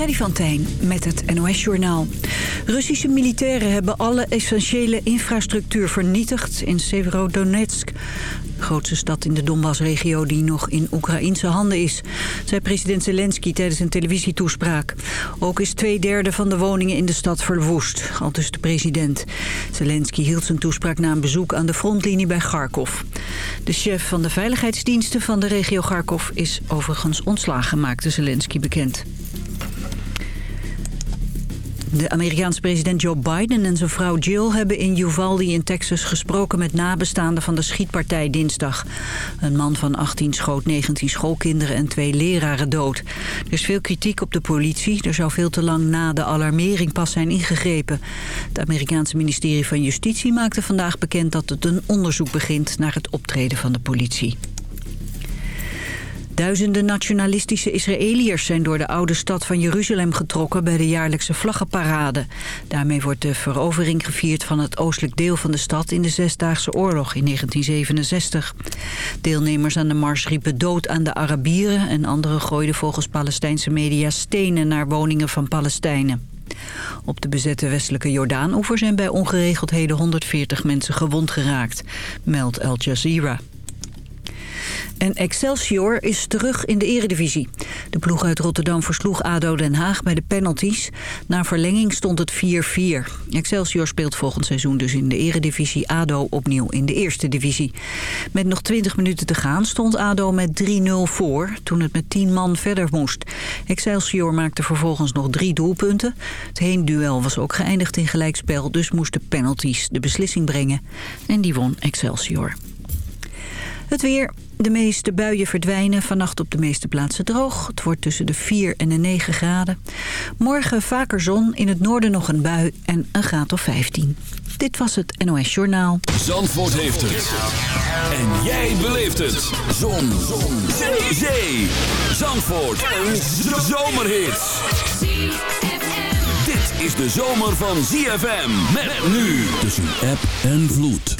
Freddy van Tijn met het NOS-journaal. Russische militairen hebben alle essentiële infrastructuur vernietigd in Severodonetsk. De grootste stad in de Donbass-regio die nog in Oekraïnse handen is, zei president Zelensky tijdens een televisietoespraak. Ook is twee derde van de woningen in de stad verwoest, al dus de president. Zelensky hield zijn toespraak na een bezoek aan de frontlinie bij Kharkov. De chef van de veiligheidsdiensten van de regio Kharkov is overigens ontslagen, maakte Zelensky bekend. De Amerikaanse president Joe Biden en zijn vrouw Jill hebben in Uvalde in Texas gesproken met nabestaanden van de schietpartij dinsdag. Een man van 18 schoot 19 schoolkinderen en twee leraren dood. Er is veel kritiek op de politie. Er zou veel te lang na de alarmering pas zijn ingegrepen. Het Amerikaanse ministerie van Justitie maakte vandaag bekend dat het een onderzoek begint naar het optreden van de politie. Duizenden nationalistische Israëliërs zijn door de oude stad van Jeruzalem getrokken bij de jaarlijkse vlaggenparade. Daarmee wordt de verovering gevierd van het oostelijk deel van de stad in de Zesdaagse Oorlog in 1967. Deelnemers aan de mars riepen dood aan de Arabieren en anderen gooiden volgens Palestijnse media stenen naar woningen van Palestijnen. Op de bezette westelijke Jordaan-oever zijn bij ongeregeldheden 140 mensen gewond geraakt, meldt Al Jazeera. En Excelsior is terug in de eredivisie. De ploeg uit Rotterdam versloeg ADO Den Haag bij de penalties. Na verlenging stond het 4-4. Excelsior speelt volgend seizoen dus in de eredivisie ADO opnieuw in de eerste divisie. Met nog 20 minuten te gaan stond ADO met 3-0 voor... toen het met 10 man verder moest. Excelsior maakte vervolgens nog drie doelpunten. Het heenduel was ook geëindigd in gelijkspel... dus moesten penalties de beslissing brengen. En die won Excelsior. Het weer. De meeste buien verdwijnen. Vannacht op de meeste plaatsen droog. Het wordt tussen de 4 en de 9 graden. Morgen vaker zon. In het noorden nog een bui en een graad of 15. Dit was het NOS Journaal. Zandvoort heeft het. En jij beleeft het. Zon. zon. Zee. Zee. Zandvoort. Een zomerhit. Dit is de zomer van ZFM. Met nu tussen app en vloed.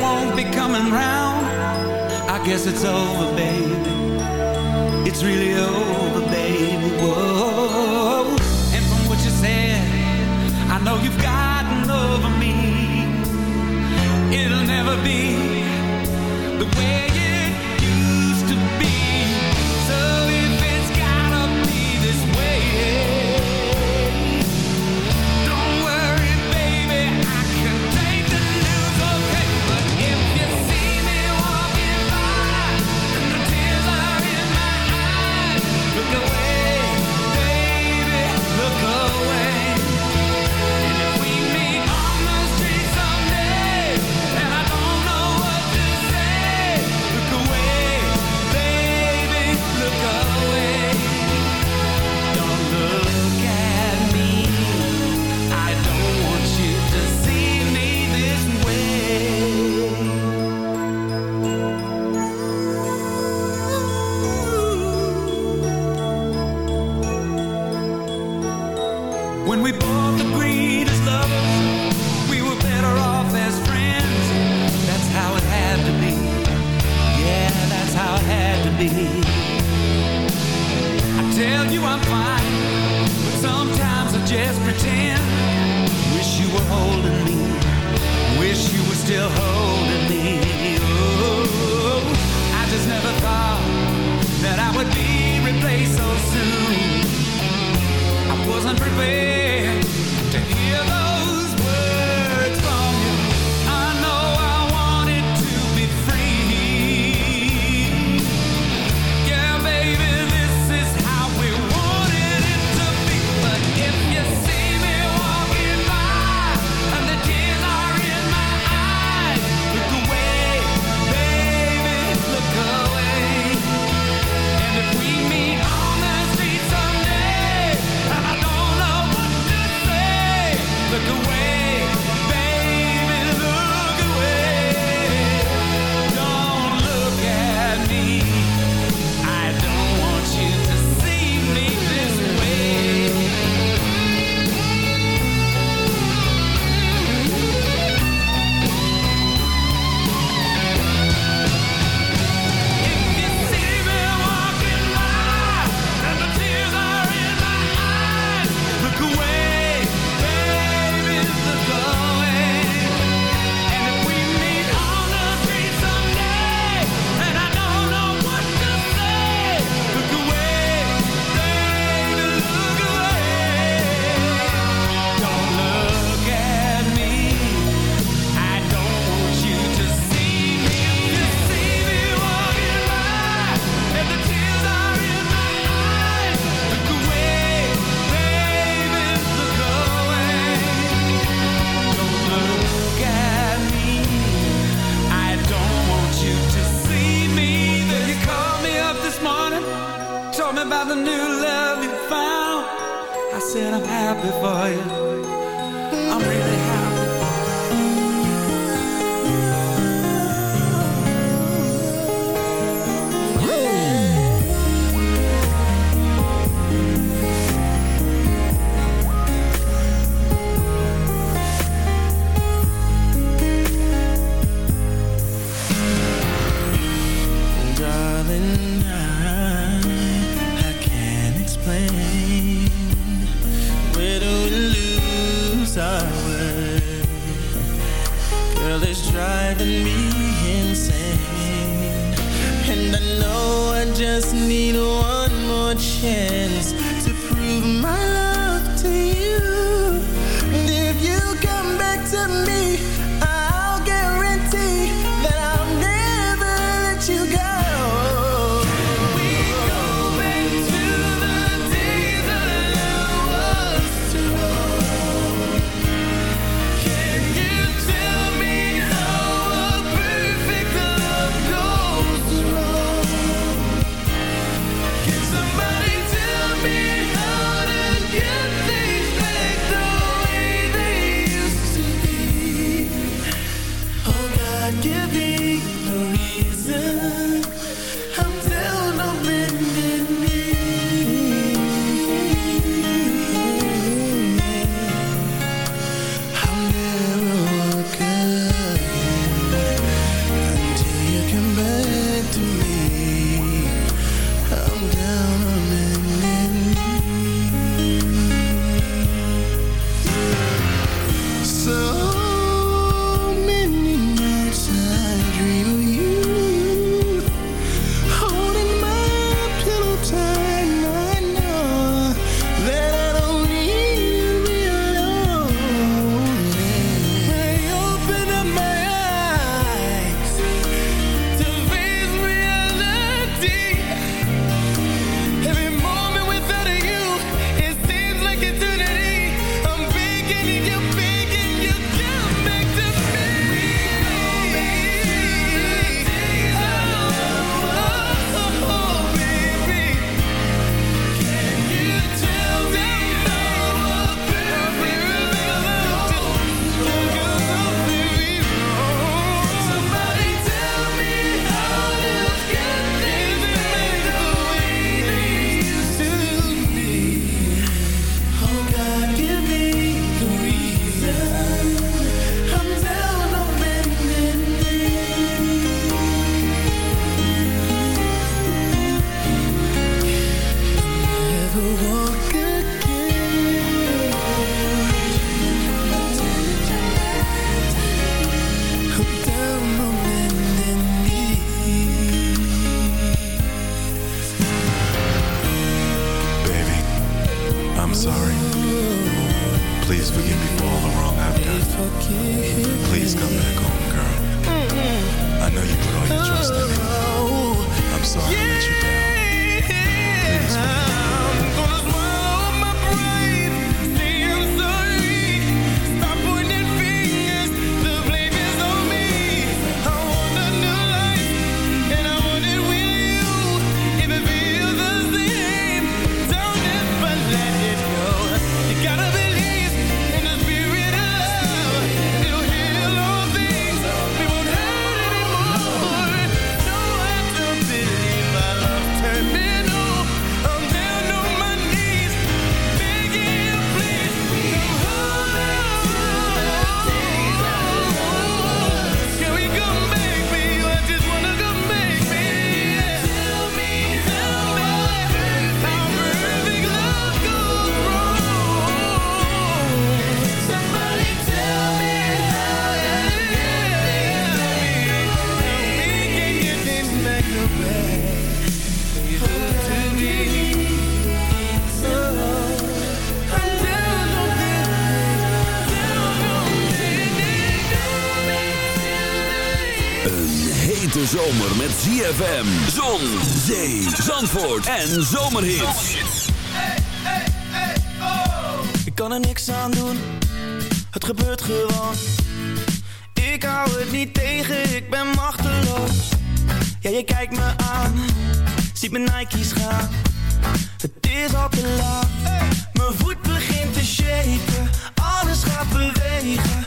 Won't be coming round. I guess it's over, baby It's really over. I'm sorry. Please forgive me for all the wrong I've done. Please come back home, girl. I know you put all your trust in me. I'm sorry I let you down. Please forgive me. zomer met ZFM. Zon, zee, zandvoort en zomerhits. Hey, hey, hey, oh. Ik kan er niks aan doen, het gebeurt gewoon. Ik hou het niet tegen, ik ben machteloos. Ja, je kijkt me aan, ziet mijn Nike's gaan. Het is al te laat, mijn voet begint te shaken. Alles gaat bewegen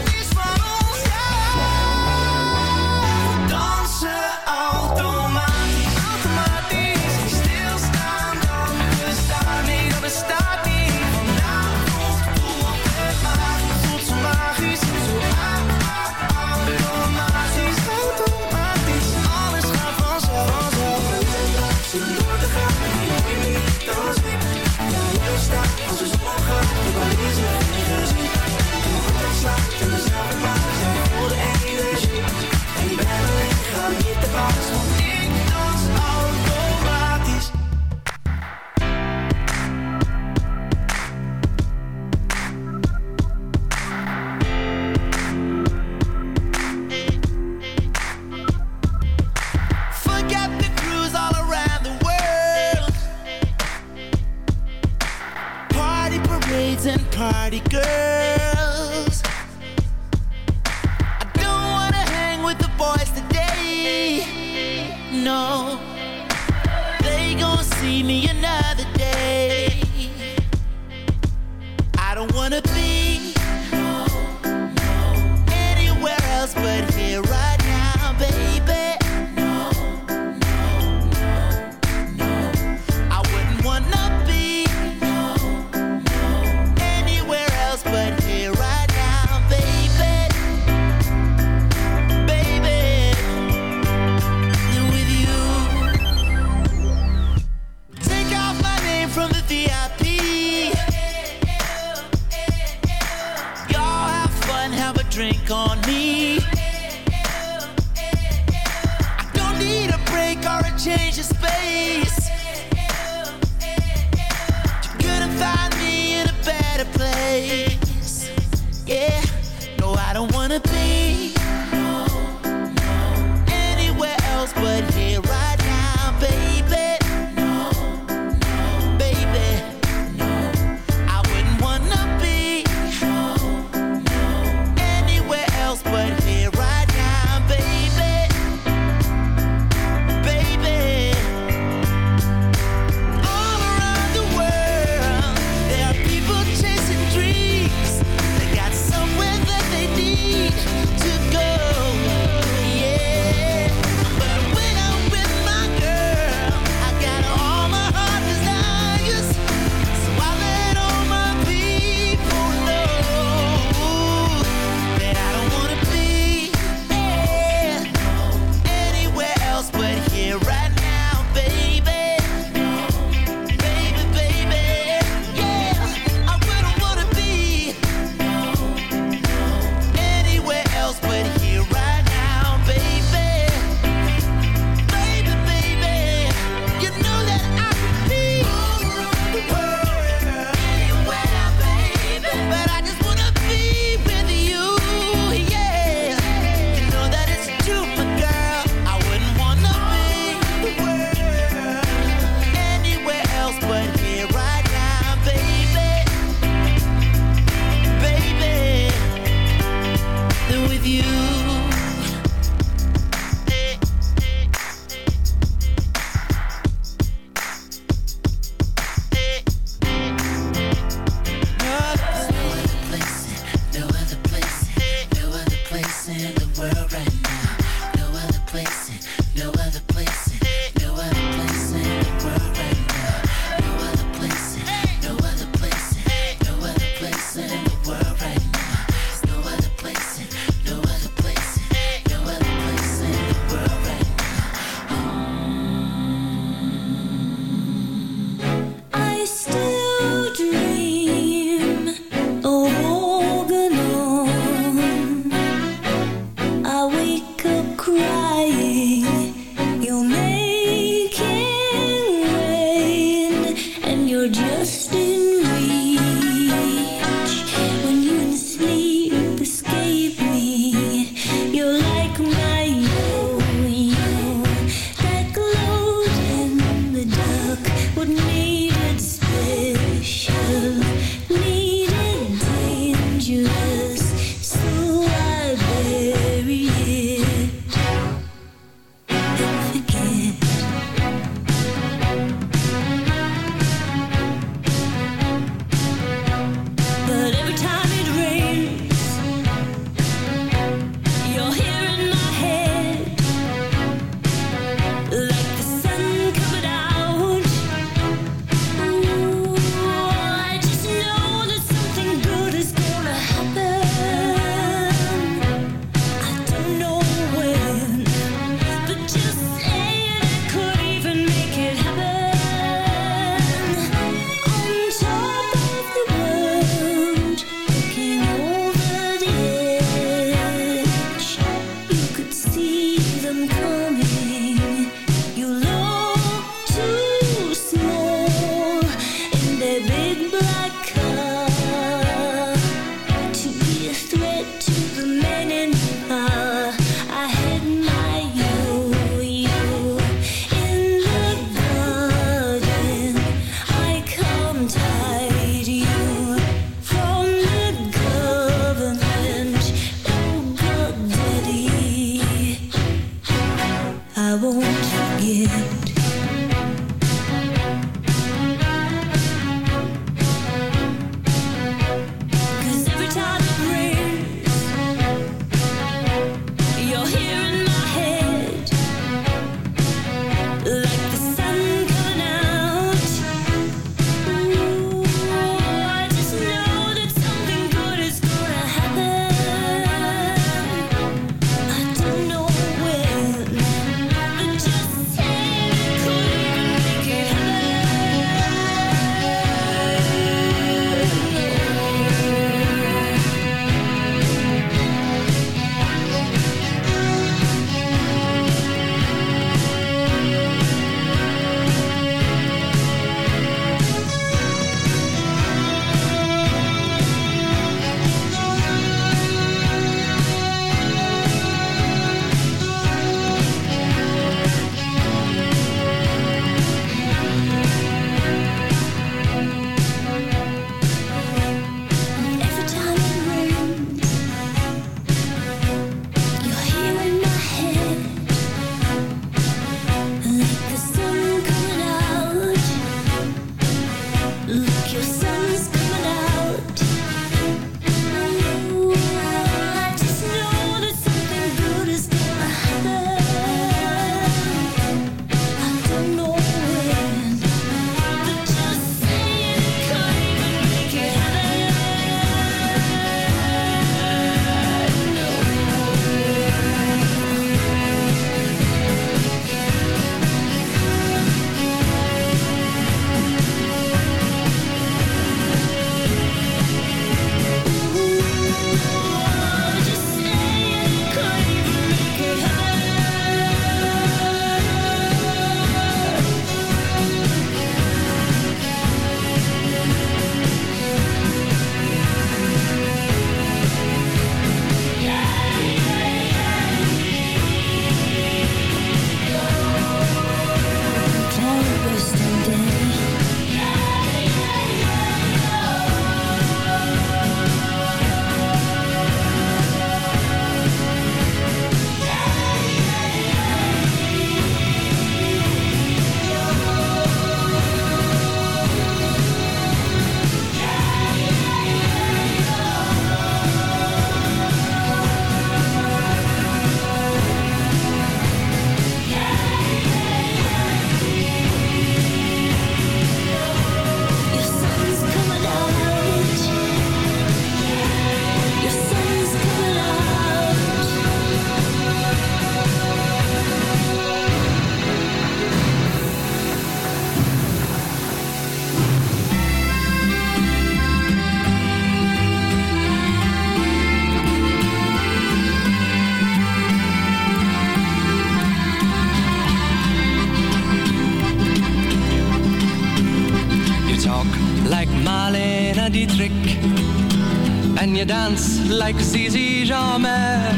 Like Zizi Jeanmaire.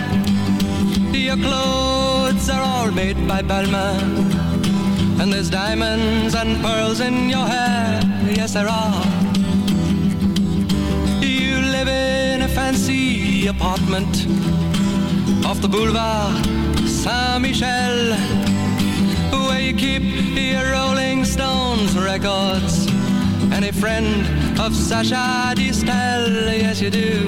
Your clothes are all made by Balmain, and there's diamonds and pearls in your hair. Yes, there are. You live in a fancy apartment off the boulevard Saint-Michel, where you keep your Rolling Stones records and a friend of Sacha Distel. Yes, you do.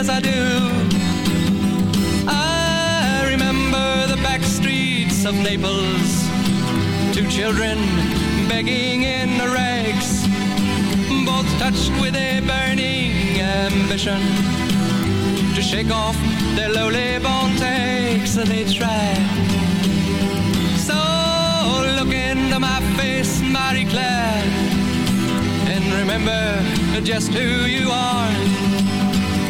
yes I do. I remember the back streets of Naples. Two children begging in the rags, both touched with a burning ambition to shake off their lowly born takes they try. So look into my face, Marie Claire, and remember just who you are.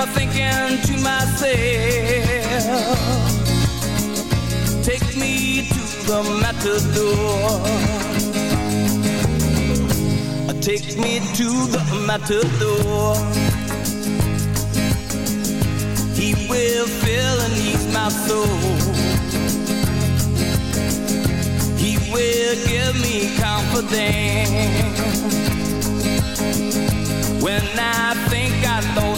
I'm thinking to myself Take me to the matador. Take me to the matador. He will fill and ease my soul. He will give me confidence. When I think I don't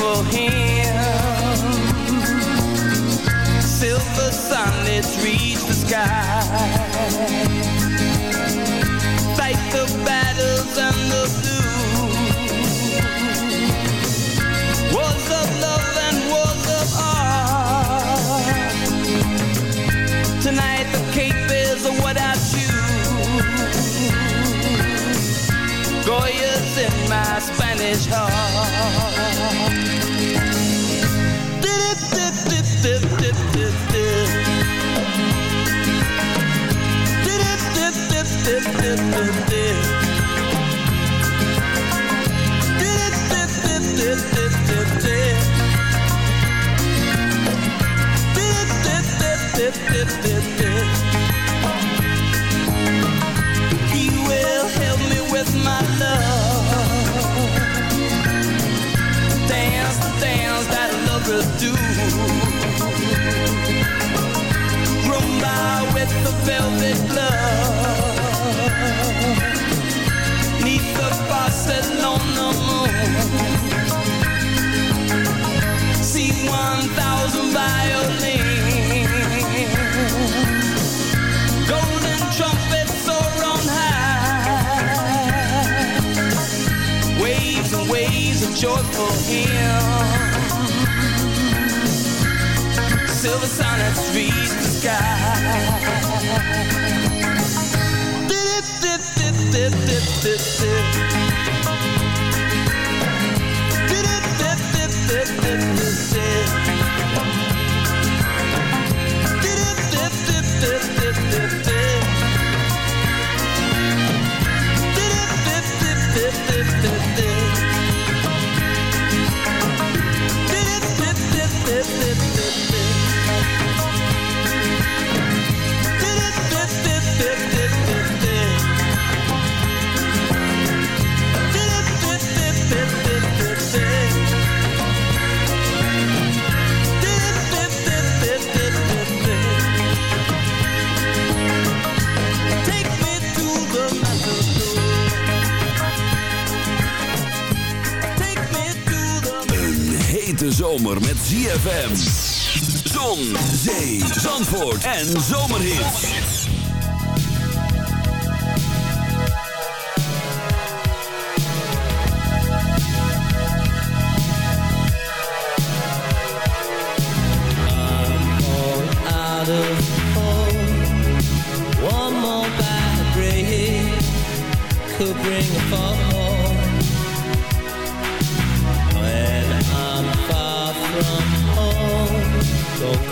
people distant Zee, Zandvoort en Zomerhits. out of hope. One more bad could bring a fall. When I'm far from home,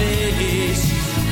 place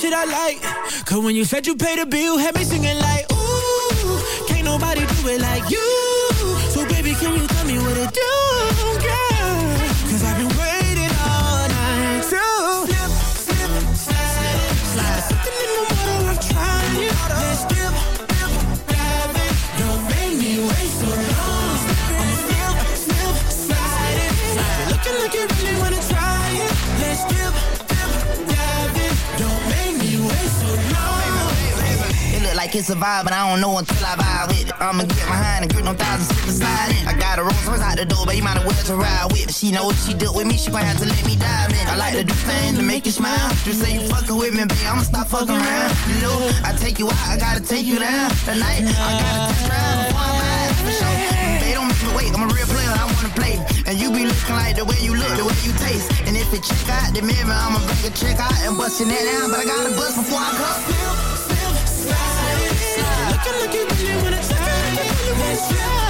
shit I like. Cause when you said you paid the bill, had me singing like, ooh, can't nobody do it like you. Like it's a vibe, but I don't know until I vibe with it. I'ma get behind and grip no thousand slip and slide in. I got a Rolls Royce out the door, but you might as well to ride with. She know what she do with me, she gon' have to let me dive in. I like to do things to make you smile. Just say you fuckin' with me, babe, I'ma stop fuckin' around. You know, I take you out, I gotta take you down. Tonight, I gotta test drive before I'm out for sure. They don't make me wait, I'm a real player, I wanna play. And you be looking like the way you look, the way you taste. And if it check out the mirror, I'ma bring a check out and bust your net down. But I gotta bust before I come. Looking like you really wanna try it.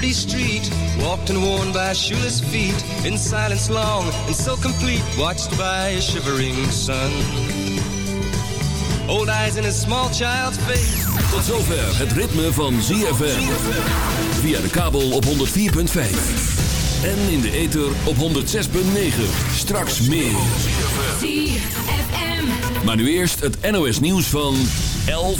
Dirty street, walked and worn by shoeless feet, in silence long and so complete, watched by a shivering sun. Old eyes in a small child's face. Tot zover het ritme van ZFM. Via de kabel op 104.5. En in de ether op 106.9. Straks meer. Maar nu eerst het NOS nieuws van 11